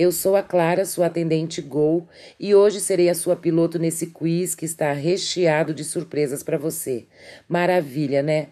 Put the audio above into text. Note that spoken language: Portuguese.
Eu sou a Clara, sua atendente Gol, e hoje serei a sua piloto nesse quiz que está recheado de surpresas para você. Maravilha, né?